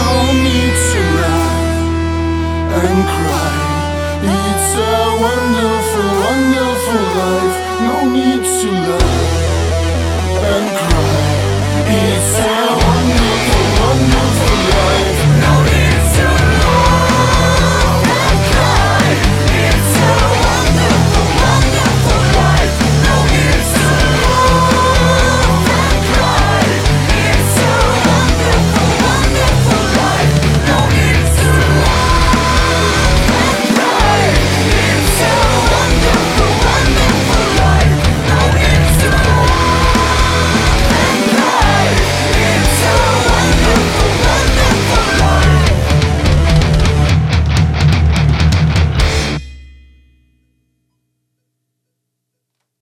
no need to laugh and cry. It's a wonderful, wonderful life. No need to laugh and cry. It's a